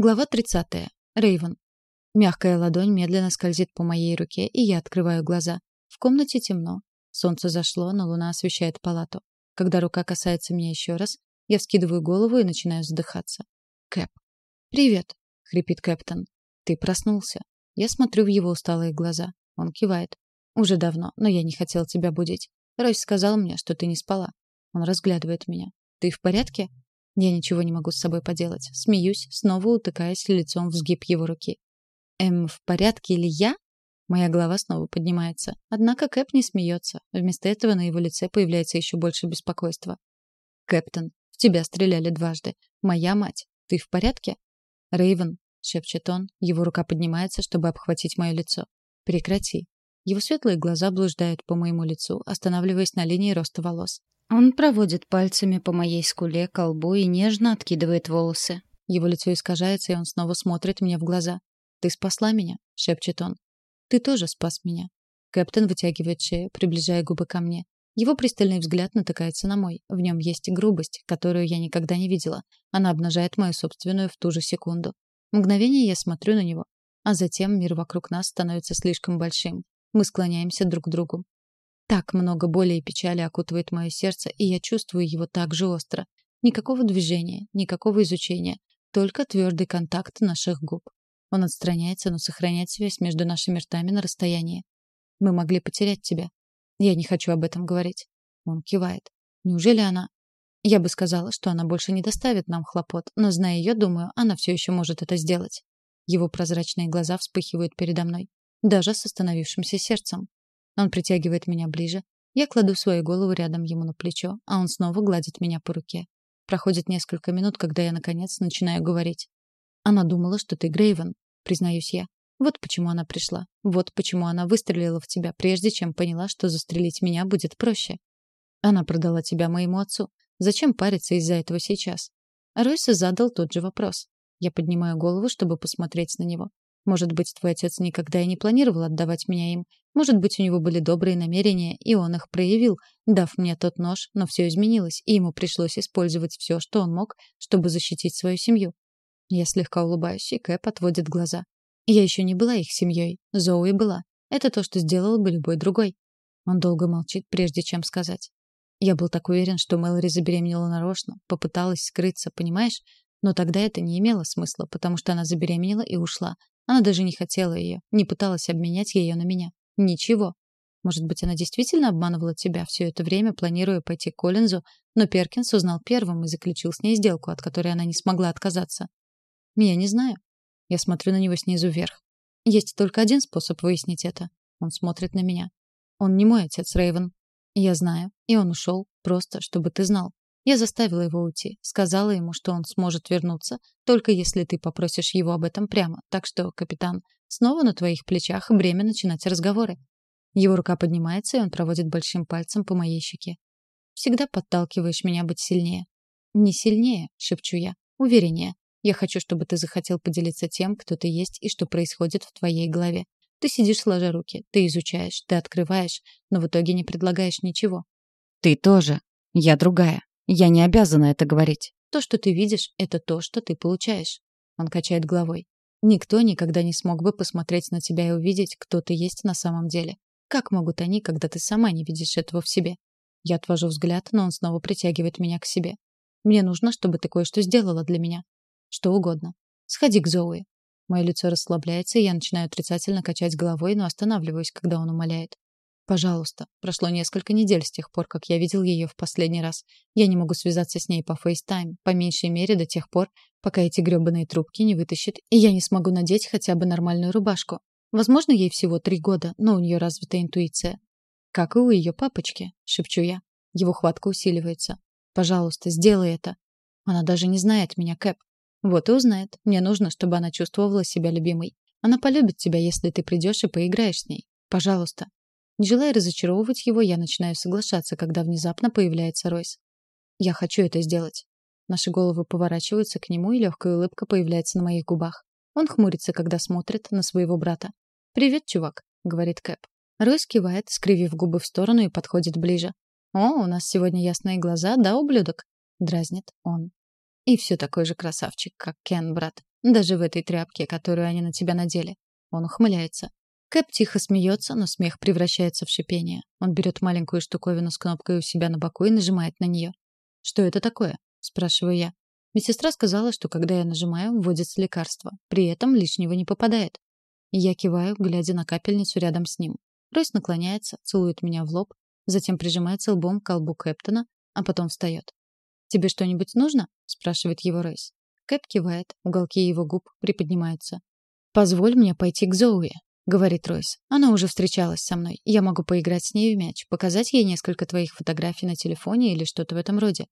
Глава 30. Рейвен. Мягкая ладонь медленно скользит по моей руке, и я открываю глаза. В комнате темно. Солнце зашло, но луна освещает палату. Когда рука касается меня еще раз, я вскидываю голову и начинаю задыхаться. Кэп. «Привет», — хрипит Кэптон. «Ты проснулся». Я смотрю в его усталые глаза. Он кивает. «Уже давно, но я не хотел тебя будить. Ройс сказал мне, что ты не спала». Он разглядывает меня. «Ты в порядке?» Я ничего не могу с собой поделать. Смеюсь, снова утыкаясь лицом в сгиб его руки. «Эм, в порядке ли я?» Моя голова снова поднимается. Однако Кэп не смеется. Вместо этого на его лице появляется еще больше беспокойства. «Кэптон, в тебя стреляли дважды. Моя мать. Ты в порядке?» «Рейвен», — шепчет он. Его рука поднимается, чтобы обхватить мое лицо. «Прекрати». Его светлые глаза блуждают по моему лицу, останавливаясь на линии роста волос. Он проводит пальцами по моей скуле, колбу и нежно откидывает волосы. Его лицо искажается, и он снова смотрит мне в глаза. «Ты спасла меня?» — шепчет он. «Ты тоже спас меня». Кэптен вытягивает шею, приближая губы ко мне. Его пристальный взгляд натыкается на мой. В нем есть грубость, которую я никогда не видела. Она обнажает мою собственную в ту же секунду. Мгновение я смотрю на него, а затем мир вокруг нас становится слишком большим. Мы склоняемся друг к другу. Так много боли и печали окутывает мое сердце, и я чувствую его так же остро. Никакого движения, никакого изучения, только твердый контакт наших губ. Он отстраняется, но сохраняет связь между нашими ртами на расстоянии. Мы могли потерять тебя. Я не хочу об этом говорить. Он кивает. Неужели она... Я бы сказала, что она больше не доставит нам хлопот, но, зная ее, думаю, она все еще может это сделать. Его прозрачные глаза вспыхивают передо мной. Даже с остановившимся сердцем. Он притягивает меня ближе. Я кладу свою голову рядом ему на плечо, а он снова гладит меня по руке. Проходит несколько минут, когда я, наконец, начинаю говорить. «Она думала, что ты Грейвен», — признаюсь я. Вот почему она пришла. Вот почему она выстрелила в тебя, прежде чем поняла, что застрелить меня будет проще. Она продала тебя моему отцу. Зачем париться из-за этого сейчас? Ройс задал тот же вопрос. Я поднимаю голову, чтобы посмотреть на него. Может быть, твой отец никогда и не планировал отдавать меня им. Может быть, у него были добрые намерения, и он их проявил, дав мне тот нож, но все изменилось, и ему пришлось использовать все, что он мог, чтобы защитить свою семью. Я слегка улыбаюсь, и Кэп отводит глаза. Я еще не была их семьей. Зоуи была. Это то, что сделал бы любой другой. Он долго молчит, прежде чем сказать. Я был так уверен, что Мэлори забеременела нарочно, попыталась скрыться, понимаешь? Но тогда это не имело смысла, потому что она забеременела и ушла, она даже не хотела ее, не пыталась обменять ее на меня. Ничего. Может быть, она действительно обманывала тебя все это время, планируя пойти к Коллинзу, но Перкинс узнал первым и заключил с ней сделку, от которой она не смогла отказаться. Я не знаю. Я смотрю на него снизу вверх. Есть только один способ выяснить это. Он смотрит на меня. Он не мой отец, Рейвен. Я знаю, и он ушел, просто чтобы ты знал. Я заставила его уйти, сказала ему, что он сможет вернуться, только если ты попросишь его об этом прямо. Так что, капитан, снова на твоих плечах время начинать разговоры. Его рука поднимается, и он проводит большим пальцем по моей щеке. Всегда подталкиваешь меня быть сильнее. Не сильнее, шепчу я, увереннее. Я хочу, чтобы ты захотел поделиться тем, кто ты есть и что происходит в твоей голове. Ты сидишь сложа руки, ты изучаешь, ты открываешь, но в итоге не предлагаешь ничего. Ты тоже. Я другая. Я не обязана это говорить. То, что ты видишь, это то, что ты получаешь. Он качает головой. Никто никогда не смог бы посмотреть на тебя и увидеть, кто ты есть на самом деле. Как могут они, когда ты сама не видишь этого в себе? Я отвожу взгляд, но он снова притягивает меня к себе. Мне нужно, чтобы ты кое-что сделала для меня. Что угодно. Сходи к Зоуи. Мое лицо расслабляется, и я начинаю отрицательно качать головой, но останавливаюсь, когда он умоляет. Пожалуйста. Прошло несколько недель с тех пор, как я видел ее в последний раз. Я не могу связаться с ней по FaceTime, по меньшей мере до тех пор, пока эти грёбаные трубки не вытащит, и я не смогу надеть хотя бы нормальную рубашку. Возможно, ей всего три года, но у нее развита интуиция. Как и у ее папочки, шепчу я. Его хватка усиливается. Пожалуйста, сделай это. Она даже не знает меня, Кэп. Вот и узнает. Мне нужно, чтобы она чувствовала себя любимой. Она полюбит тебя, если ты придешь и поиграешь с ней. Пожалуйста. Не желая разочаровывать его, я начинаю соглашаться, когда внезапно появляется Ройс. Я хочу это сделать. Наши головы поворачиваются к нему, и легкая улыбка появляется на моих губах. Он хмурится, когда смотрит на своего брата. «Привет, чувак», — говорит Кэп. Ройс кивает, скривив губы в сторону и подходит ближе. «О, у нас сегодня ясные глаза, да, ублюдок?» — дразнит он. И все такой же красавчик, как Кен, брат. Даже в этой тряпке, которую они на тебя надели. Он ухмыляется. Кэп тихо смеется, но смех превращается в шипение. Он берет маленькую штуковину с кнопкой у себя на боку и нажимает на нее. «Что это такое?» — спрашиваю я. Медсестра сказала, что когда я нажимаю, вводится лекарство. При этом лишнего не попадает. Я киваю, глядя на капельницу рядом с ним. Ройс наклоняется, целует меня в лоб, затем прижимается лбом к колбу Кэптона, а потом встает. «Тебе что-нибудь нужно?» — спрашивает его Ройс. Кэп кивает, уголки его губ приподнимаются. «Позволь мне пойти к Зоуи», — говорит Ройс. «Она уже встречалась со мной. Я могу поиграть с ней в мяч, показать ей несколько твоих фотографий на телефоне или что-то в этом роде.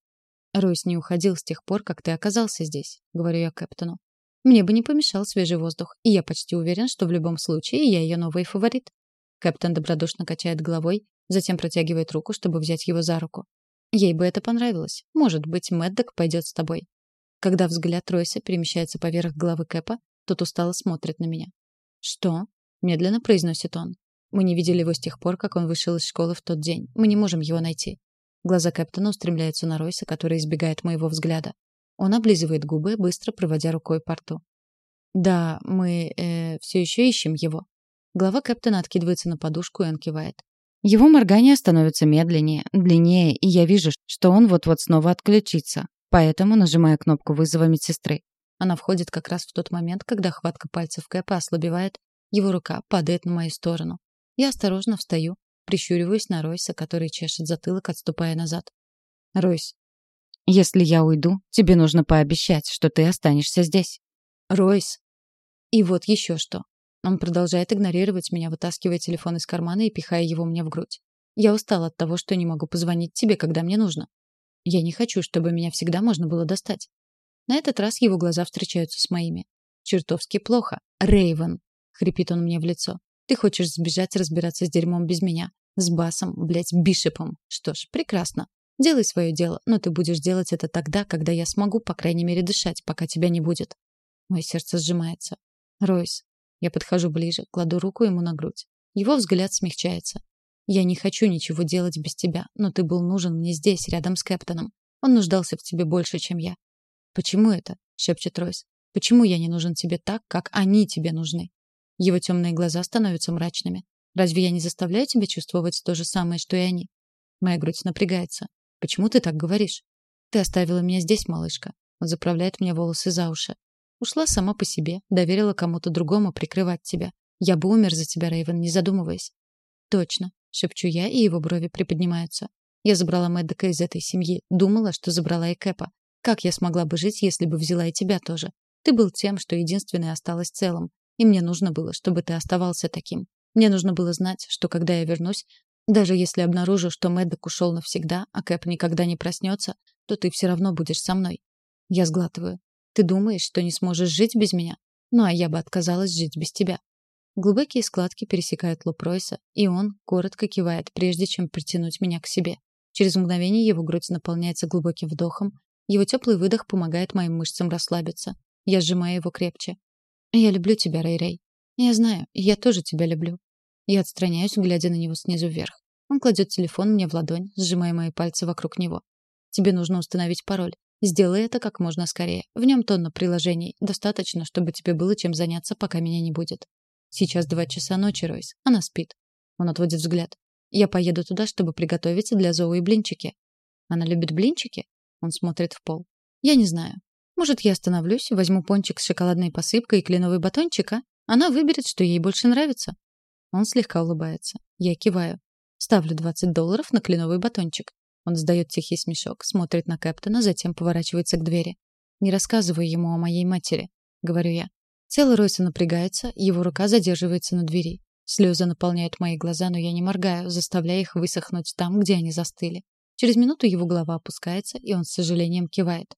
Ройс не уходил с тех пор, как ты оказался здесь, говорю я капитану. Мне бы не помешал свежий воздух, и я почти уверен, что в любом случае я ее новый фаворит. Капитан добродушно качает головой, затем протягивает руку, чтобы взять его за руку. Ей бы это понравилось. Может быть, Мэддок пойдет с тобой. Когда взгляд Ройса перемещается поверх головы Кэпа, тот устало смотрит на меня. «Что?» — медленно произносит он. «Мы не видели его с тех пор, как он вышел из школы в тот день. Мы не можем его найти. Глаза капитана устремляются на Ройса, который избегает моего взгляда. Он облизывает губы, быстро проводя рукой по рту. «Да, мы э, все еще ищем его». Глава капитана откидывается на подушку, и он кивает. Его моргание становится медленнее, длиннее, и я вижу, что он вот-вот снова отключится. Поэтому нажимаю кнопку вызова медсестры. Она входит как раз в тот момент, когда хватка пальцев Кэпа ослабевает, его рука падает на мою сторону. Я осторожно встаю, Прищуриваюсь на Ройса, который чешет затылок, отступая назад. «Ройс, если я уйду, тебе нужно пообещать, что ты останешься здесь». «Ройс!» И вот еще что. Он продолжает игнорировать меня, вытаскивая телефон из кармана и пихая его мне в грудь. Я устал от того, что не могу позвонить тебе, когда мне нужно. Я не хочу, чтобы меня всегда можно было достать. На этот раз его глаза встречаются с моими. Чертовски плохо. Рейвен, хрипит он мне в лицо. Ты хочешь сбежать разбираться с дерьмом без меня? С Басом, блядь, Бишепом. Что ж, прекрасно. Делай свое дело, но ты будешь делать это тогда, когда я смогу, по крайней мере, дышать, пока тебя не будет. Мое сердце сжимается. Ройс. Я подхожу ближе, кладу руку ему на грудь. Его взгляд смягчается. Я не хочу ничего делать без тебя, но ты был нужен мне здесь, рядом с Кэптоном. Он нуждался в тебе больше, чем я. Почему это? шепчет Ройс. Почему я не нужен тебе так, как они тебе нужны? Его темные глаза становятся мрачными. Разве я не заставляю тебя чувствовать то же самое, что и они? Моя грудь напрягается. Почему ты так говоришь? Ты оставила меня здесь, малышка. Он заправляет мне волосы за уши. Ушла сама по себе, доверила кому-то другому прикрывать тебя. Я бы умер за тебя, Рейвен, не задумываясь. Точно, шепчу я, и его брови приподнимаются. Я забрала Мэддека из этой семьи, думала, что забрала и Кэпа. Как я смогла бы жить, если бы взяла и тебя тоже? Ты был тем, что единственное осталось целым. И мне нужно было, чтобы ты оставался таким. Мне нужно было знать, что когда я вернусь, даже если обнаружу, что Мэддок ушел навсегда, а Кэп никогда не проснется, то ты все равно будешь со мной. Я сглатываю. Ты думаешь, что не сможешь жить без меня? Ну, а я бы отказалась жить без тебя. Глубокие складки пересекают лоб Ройса, и он коротко кивает, прежде чем притянуть меня к себе. Через мгновение его грудь наполняется глубоким вдохом. Его теплый выдох помогает моим мышцам расслабиться. Я сжимаю его крепче. Я люблю тебя, Рэй-Рэй. Я знаю, я тоже тебя люблю. Я отстраняюсь, глядя на него снизу вверх. Он кладет телефон мне в ладонь, сжимая мои пальцы вокруг него. Тебе нужно установить пароль. Сделай это как можно скорее. В нем тонна приложений. Достаточно, чтобы тебе было чем заняться, пока меня не будет. Сейчас два часа ночи, Ройс. Она спит. Он отводит взгляд. Я поеду туда, чтобы приготовить для Зоуи блинчики. Она любит блинчики? Он смотрит в пол. Я не знаю. Может, я остановлюсь, возьму пончик с шоколадной посыпкой и кленовый батончик, а? Она выберет, что ей больше нравится. Он слегка улыбается. Я киваю. Ставлю 20 долларов на кленовый батончик. Он издает тихий смешок, смотрит на Кэптона, затем поворачивается к двери. «Не рассказывай ему о моей матери», — говорю я. Тело Ройса напрягается, его рука задерживается на двери. Слезы наполняют мои глаза, но я не моргаю, заставляя их высохнуть там, где они застыли. Через минуту его голова опускается, и он с сожалением кивает.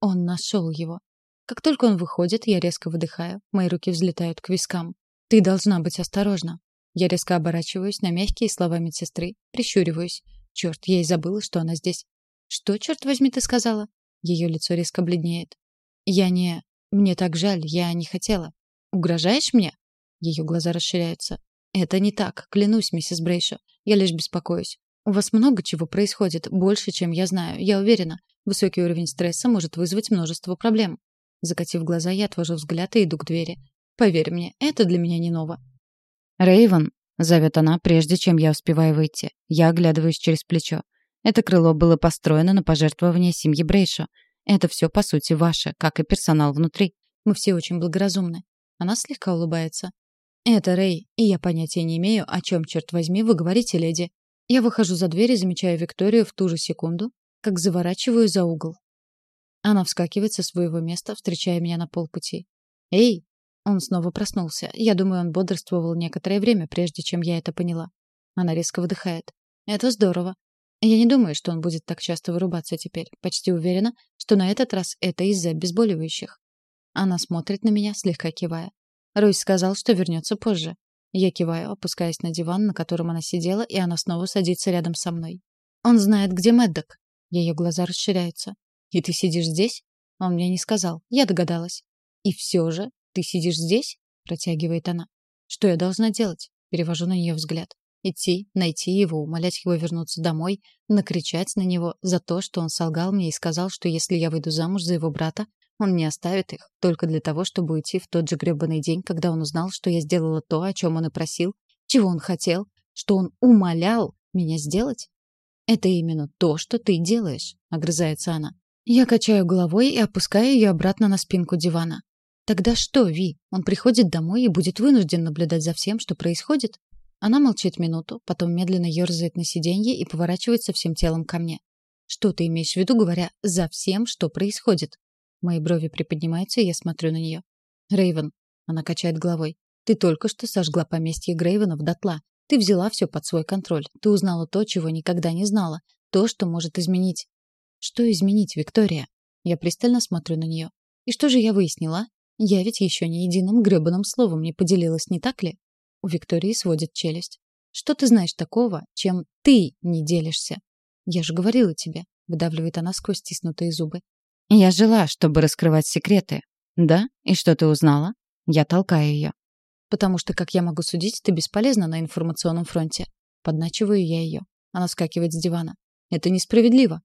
Он нашел его. Как только он выходит, я резко выдыхаю. Мои руки взлетают к вискам. Ты должна быть осторожна. Я резко оборачиваюсь на мягкие слова медсестры, прищуриваюсь. Черт, я и забыла, что она здесь. Что, черт возьми, ты сказала? Ее лицо резко бледнеет. Я не... Мне так жаль, я не хотела. Угрожаешь мне? Ее глаза расширяются. Это не так, клянусь, миссис Брейшо. Я лишь беспокоюсь. У вас много чего происходит, больше, чем я знаю, я уверена. Высокий уровень стресса может вызвать множество проблем. Закатив глаза, я отвожу взгляд и иду к двери. Поверь мне, это для меня не ново. Рейвен, зовет она, прежде чем я успеваю выйти. Я оглядываюсь через плечо. Это крыло было построено на пожертвование семьи Брейшо. Это все, по сути, ваше, как и персонал внутри. Мы все очень благоразумны. Она слегка улыбается. Это Рэй, и я понятия не имею, о чем, черт возьми, вы говорите, леди. Я выхожу за дверь и замечаю Викторию в ту же секунду, как заворачиваю за угол. Она вскакивает со своего места, встречая меня на полпути. «Эй!» Он снова проснулся. Я думаю, он бодрствовал некоторое время, прежде чем я это поняла. Она резко выдыхает. «Это здорово. Я не думаю, что он будет так часто вырубаться теперь. Почти уверена, что на этот раз это из-за обезболивающих». Она смотрит на меня, слегка кивая. Ройс сказал, что вернется позже. Я киваю, опускаясь на диван, на котором она сидела, и она снова садится рядом со мной. «Он знает, где Мэддок». Ее глаза расширяются. «И ты сидишь здесь?» Он мне не сказал. Я догадалась. «И все же ты сидишь здесь?» Протягивает она. «Что я должна делать?» Перевожу на нее взгляд. Идти, найти его, умолять его вернуться домой, накричать на него за то, что он солгал мне и сказал, что если я выйду замуж за его брата, он не оставит их, только для того, чтобы уйти в тот же грёбаный день, когда он узнал, что я сделала то, о чем он и просил, чего он хотел, что он умолял меня сделать. «Это именно то, что ты делаешь», — огрызается она. Я качаю головой и опускаю ее обратно на спинку дивана. Тогда что, Ви? Он приходит домой и будет вынужден наблюдать за всем, что происходит? Она молчит минуту, потом медленно ерзает на сиденье и поворачивается всем телом ко мне. Что ты имеешь в виду, говоря «за всем, что происходит»? Мои брови приподнимаются, и я смотрю на нее. Рейвен. Она качает головой. Ты только что сожгла поместье Грейвенов дотла. Ты взяла все под свой контроль. Ты узнала то, чего никогда не знала. То, что может изменить. Что изменить, Виктория? Я пристально смотрю на нее. И что же я выяснила? Я ведь еще ни единым гребаным словом не поделилась, не так ли? У Виктории сводит челюсть. Что ты знаешь такого, чем ты не делишься? Я же говорила тебе, выдавливает она сквозь стиснутые зубы. Я жила, чтобы раскрывать секреты. Да? И что ты узнала? Я толкаю ее. Потому что, как я могу судить, ты бесполезна на информационном фронте. Подначиваю я ее. Она вскакивает с дивана. Это несправедливо.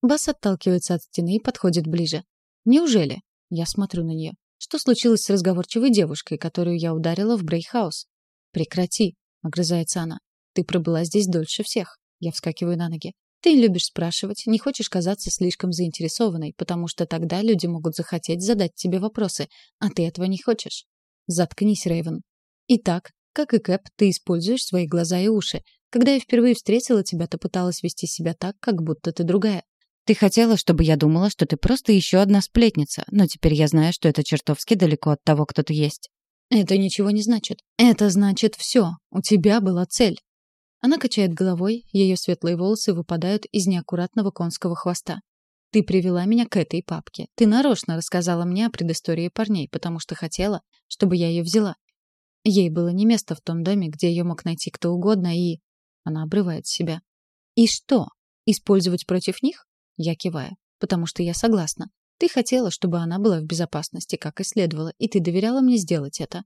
Бас отталкивается от стены и подходит ближе. Неужели? Я смотрю на нее. Что случилось с разговорчивой девушкой, которую я ударила в Брейхаус? Прекрати, огрызается она. Ты пробыла здесь дольше всех. Я вскакиваю на ноги. Ты любишь спрашивать, не хочешь казаться слишком заинтересованной, потому что тогда люди могут захотеть задать тебе вопросы, а ты этого не хочешь. Заткнись, Рейвен. Итак, как и Кэп, ты используешь свои глаза и уши. Когда я впервые встретила тебя, ты пыталась вести себя так, как будто ты другая. Ты хотела, чтобы я думала, что ты просто еще одна сплетница, но теперь я знаю, что это чертовски далеко от того, кто ты есть. Это ничего не значит. Это значит все. У тебя была цель. Она качает головой, ее светлые волосы выпадают из неаккуратного конского хвоста. Ты привела меня к этой папке. Ты нарочно рассказала мне о предыстории парней, потому что хотела, чтобы я ее взяла. Ей было не место в том доме, где ее мог найти кто угодно, и... Она обрывает себя. И что? Использовать против них? Я киваю. Потому что я согласна. Ты хотела, чтобы она была в безопасности, как и следовало, и ты доверяла мне сделать это.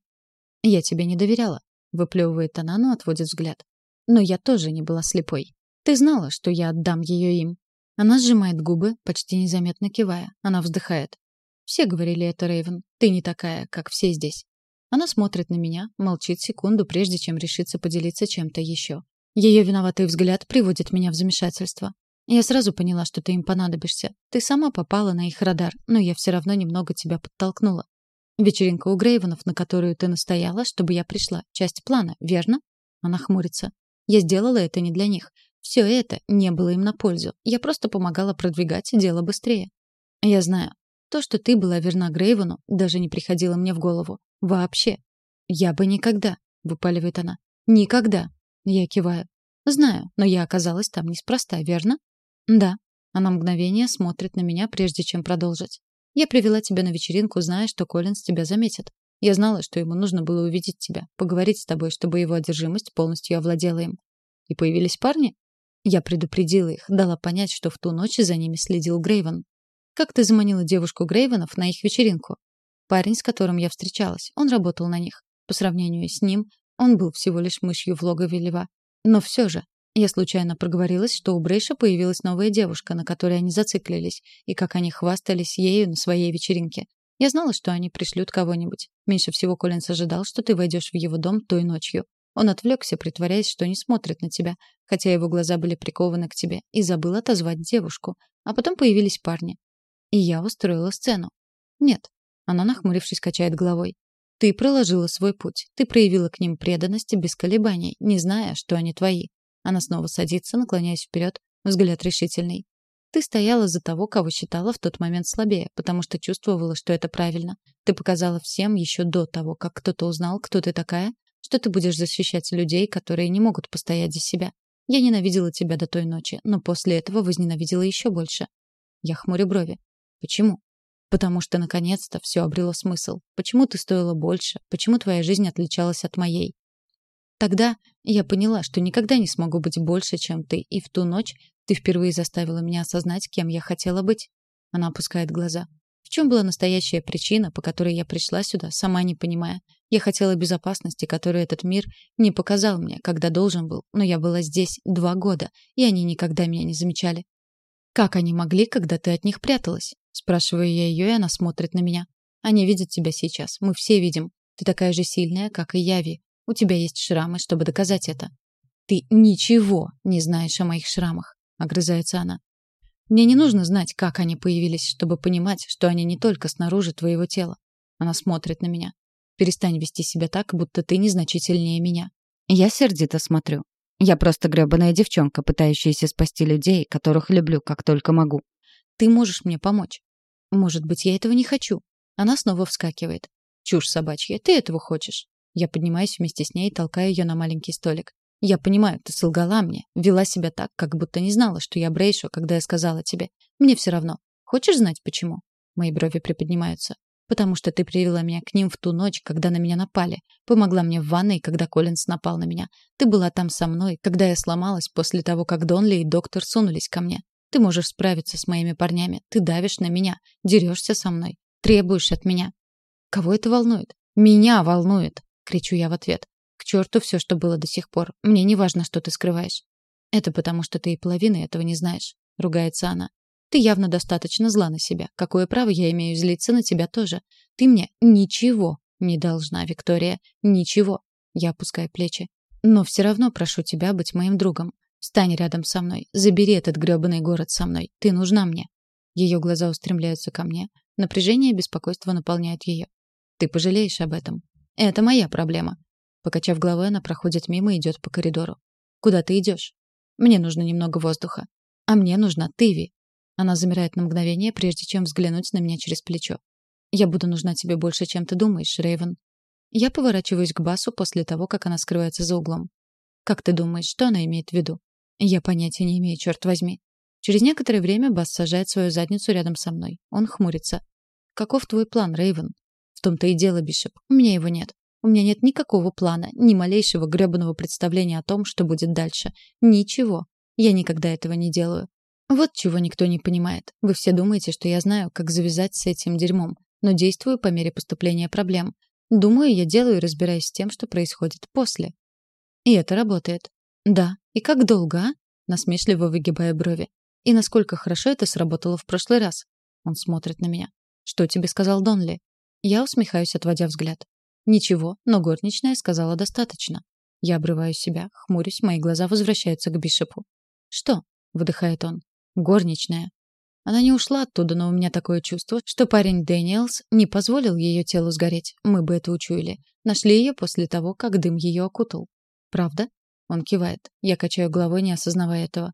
Я тебе не доверяла. Выплевывает она, но отводит взгляд. Но я тоже не была слепой. Ты знала, что я отдам ее им. Она сжимает губы, почти незаметно кивая. Она вздыхает. Все говорили это, Рейвен. Ты не такая, как все здесь. Она смотрит на меня, молчит секунду, прежде чем решиться поделиться чем-то еще. Ее виноватый взгляд приводит меня в замешательство. Я сразу поняла, что ты им понадобишься. Ты сама попала на их радар, но я все равно немного тебя подтолкнула. Вечеринка у Грейвенов, на которую ты настояла, чтобы я пришла, часть плана, верно? Она хмурится. Я сделала это не для них. Все это не было им на пользу. Я просто помогала продвигать дело быстрее. Я знаю. То, что ты была верна Грейвену, даже не приходило мне в голову. Вообще. Я бы никогда, выпаливает она. Никогда. Я киваю. Знаю, но я оказалась там неспроста, верно? Да. Она мгновение смотрит на меня, прежде чем продолжить. Я привела тебя на вечеринку, зная, что Коллинз тебя заметит. Я знала, что ему нужно было увидеть тебя, поговорить с тобой, чтобы его одержимость полностью овладела им. И появились парни? Я предупредила их, дала понять, что в ту ночь за ними следил Грейвен. Как ты заманила девушку Грейвенов на их вечеринку? Парень, с которым я встречалась, он работал на них. По сравнению с ним, он был всего лишь мышью в логове льва. Но все же, я случайно проговорилась, что у Брейша появилась новая девушка, на которой они зациклились, и как они хвастались ею на своей вечеринке. Я знала, что они пришлют кого-нибудь. Меньше всего Коллинс ожидал, что ты войдешь в его дом той ночью. Он отвлекся, притворяясь, что не смотрит на тебя, хотя его глаза были прикованы к тебе, и забыл отозвать девушку. А потом появились парни. И я устроила сцену. Нет. Она, нахмурившись, качает головой. Ты проложила свой путь. Ты проявила к ним преданность без колебаний, не зная, что они твои. Она снова садится, наклоняясь вперед, взгляд решительный. Ты стояла за того, кого считала в тот момент слабее, потому что чувствовала, что это правильно. Ты показала всем еще до того, как кто-то узнал, кто ты такая, что ты будешь защищать людей, которые не могут постоять за себя. Я ненавидела тебя до той ночи, но после этого возненавидела еще больше. Я хмурю брови. Почему? Потому что наконец-то все обрело смысл. Почему ты стоила больше? Почему твоя жизнь отличалась от моей? Тогда я поняла, что никогда не смогу быть больше, чем ты, и в ту ночь ты впервые заставила меня осознать, кем я хотела быть. Она опускает глаза. В чем была настоящая причина, по которой я пришла сюда, сама не понимая? Я хотела безопасности, которую этот мир не показал мне, когда должен был, но я была здесь два года, и они никогда меня не замечали. Как они могли, когда ты от них пряталась? Спрашиваю я ее, и она смотрит на меня. Они видят тебя сейчас. Мы все видим. Ты такая же сильная, как и Яви. У тебя есть шрамы, чтобы доказать это. Ты ничего не знаешь о моих шрамах, огрызается она. Мне не нужно знать, как они появились, чтобы понимать, что они не только снаружи твоего тела. Она смотрит на меня. Перестань вести себя так, будто ты незначительнее меня. Я сердито смотрю. Я просто грёбаная девчонка, пытающаяся спасти людей, которых люблю, как только могу. Ты можешь мне помочь. Может быть, я этого не хочу. Она снова вскакивает. Чушь собачья. Ты этого хочешь? Я поднимаюсь вместе с ней и толкаю ее на маленький столик. Я понимаю, ты солгала мне, вела себя так, как будто не знала, что я Брейшу, когда я сказала тебе. Мне все равно. Хочешь знать почему? Мои брови приподнимаются. Потому что ты привела меня к ним в ту ночь, когда на меня напали. Помогла мне в ванной, когда Коллинс напал на меня. Ты была там со мной, когда я сломалась после того, как Донли и доктор сунулись ко мне. Ты можешь справиться с моими парнями. Ты давишь на меня, дерешься со мной, требуешь от меня. Кого это волнует? Меня волнует, кричу я в ответ. Черту все, что было до сих пор. Мне не важно, что ты скрываешь. Это потому, что ты и половины этого не знаешь, ругается она. Ты явно достаточно зла на себя. Какое право я имею злиться на тебя тоже? Ты мне ничего не должна, Виктория, ничего. Я опускаю плечи. Но все равно прошу тебя быть моим другом. Встань рядом со мной. Забери этот грёбаный город со мной. Ты нужна мне. Ее глаза устремляются ко мне. Напряжение и беспокойство наполняют ее. Ты пожалеешь об этом. Это моя проблема. Покачав головой, она проходит мимо и идет по коридору. Куда ты идешь? Мне нужно немного воздуха. А мне нужна ты, Ви. Она замирает на мгновение, прежде чем взглянуть на меня через плечо. Я буду нужна тебе больше, чем ты думаешь, Рейвен. Я поворачиваюсь к Басу после того, как она скрывается за углом. Как ты думаешь, что она имеет в виду? Я понятия не имею, черт возьми. Через некоторое время Бас сажает свою задницу рядом со мной. Он хмурится. Каков твой план, Рейвен? В том-то и дело, Бишоп. У меня его нет. У меня нет никакого плана, ни малейшего грёбаного представления о том, что будет дальше. Ничего. Я никогда этого не делаю. Вот чего никто не понимает. Вы все думаете, что я знаю, как завязать с этим дерьмом, но действую по мере поступления проблем. Думаю, я делаю и разбираюсь с тем, что происходит после. И это работает. Да, и как долго, а? Насмешливо выгибая брови. И насколько хорошо это сработало в прошлый раз? Он смотрит на меня. Что тебе сказал Донли? Я усмехаюсь, отводя взгляд. Ничего, но горничная сказала достаточно. Я обрываю себя, хмурюсь, мои глаза возвращаются к Бишопу. Что? выдыхает он. Горничная. Она не ушла оттуда, но у меня такое чувство, что парень Дэниелс не позволил ее телу сгореть. Мы бы это учуяли. Нашли ее после того, как дым ее окутал. Правда? Он кивает. Я качаю головой, не осознавая этого.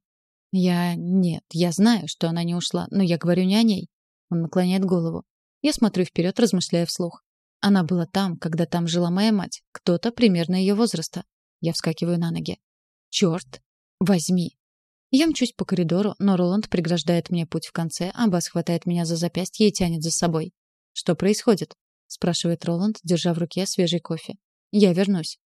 Я... Нет, я знаю, что она не ушла, но я говорю не о ней. Он наклоняет голову. Я смотрю вперед, размышляя вслух. Она была там, когда там жила моя мать. Кто-то примерно ее возраста. Я вскакиваю на ноги. Черт! Возьми! Я мчусь по коридору, но Роланд преграждает мне путь в конце, а Бас хватает меня за запястье и тянет за собой. «Что происходит?» — спрашивает Роланд, держа в руке свежий кофе. «Я вернусь».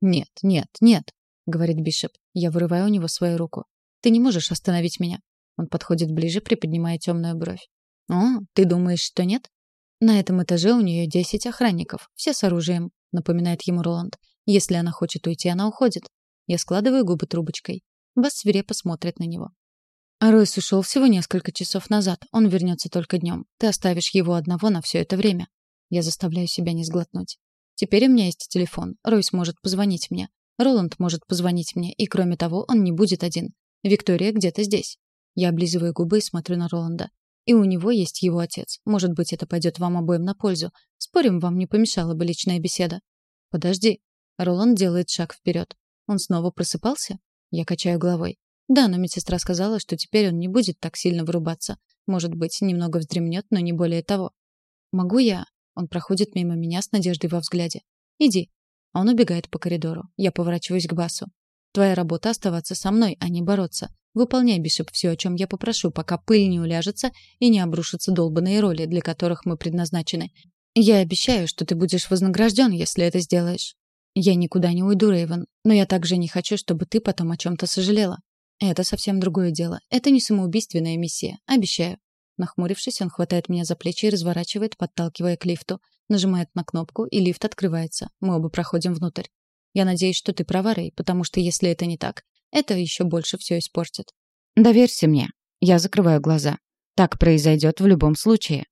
«Нет, нет, нет», — говорит Бишоп. Я вырываю у него свою руку. «Ты не можешь остановить меня». Он подходит ближе, приподнимая темную бровь. «О, ты думаешь, что нет?» «На этом этаже у нее десять охранников, все с оружием», — напоминает ему Роланд. «Если она хочет уйти, она уходит». Я складываю губы трубочкой. Бас свирепо смотрит на него. Ройс ушел всего несколько часов назад. Он вернется только днем. Ты оставишь его одного на все это время. Я заставляю себя не сглотнуть. Теперь у меня есть телефон. Ройс может позвонить мне. Роланд может позвонить мне. И кроме того, он не будет один. Виктория где-то здесь. Я облизываю губы и смотрю на Роланда. И у него есть его отец. Может быть, это пойдет вам обоим на пользу. Спорим, вам не помешала бы личная беседа. Подожди. Роланд делает шаг вперед. Он снова просыпался? Я качаю головой. Да, но медсестра сказала, что теперь он не будет так сильно вырубаться. Может быть, немного вздремнет, но не более того. Могу я? Он проходит мимо меня с надеждой во взгляде. Иди. Он убегает по коридору. Я поворачиваюсь к Басу. Твоя работа оставаться со мной, а не бороться. Выполняй, Бишоп, все, о чем я попрошу, пока пыль не уляжется и не обрушатся долбанные роли, для которых мы предназначены. Я обещаю, что ты будешь вознагражден, если это сделаешь. Я никуда не уйду, Рейвен, но я также не хочу, чтобы ты потом о чем-то сожалела. Это совсем другое дело. Это не самоубийственная миссия, обещаю. Нахмурившись, он хватает меня за плечи и разворачивает, подталкивая к лифту. Нажимает на кнопку, и лифт открывается. Мы оба проходим внутрь. Я надеюсь, что ты права, Рэй, потому что если это не так, это еще больше все испортит. Доверься мне. Я закрываю глаза. Так произойдет в любом случае.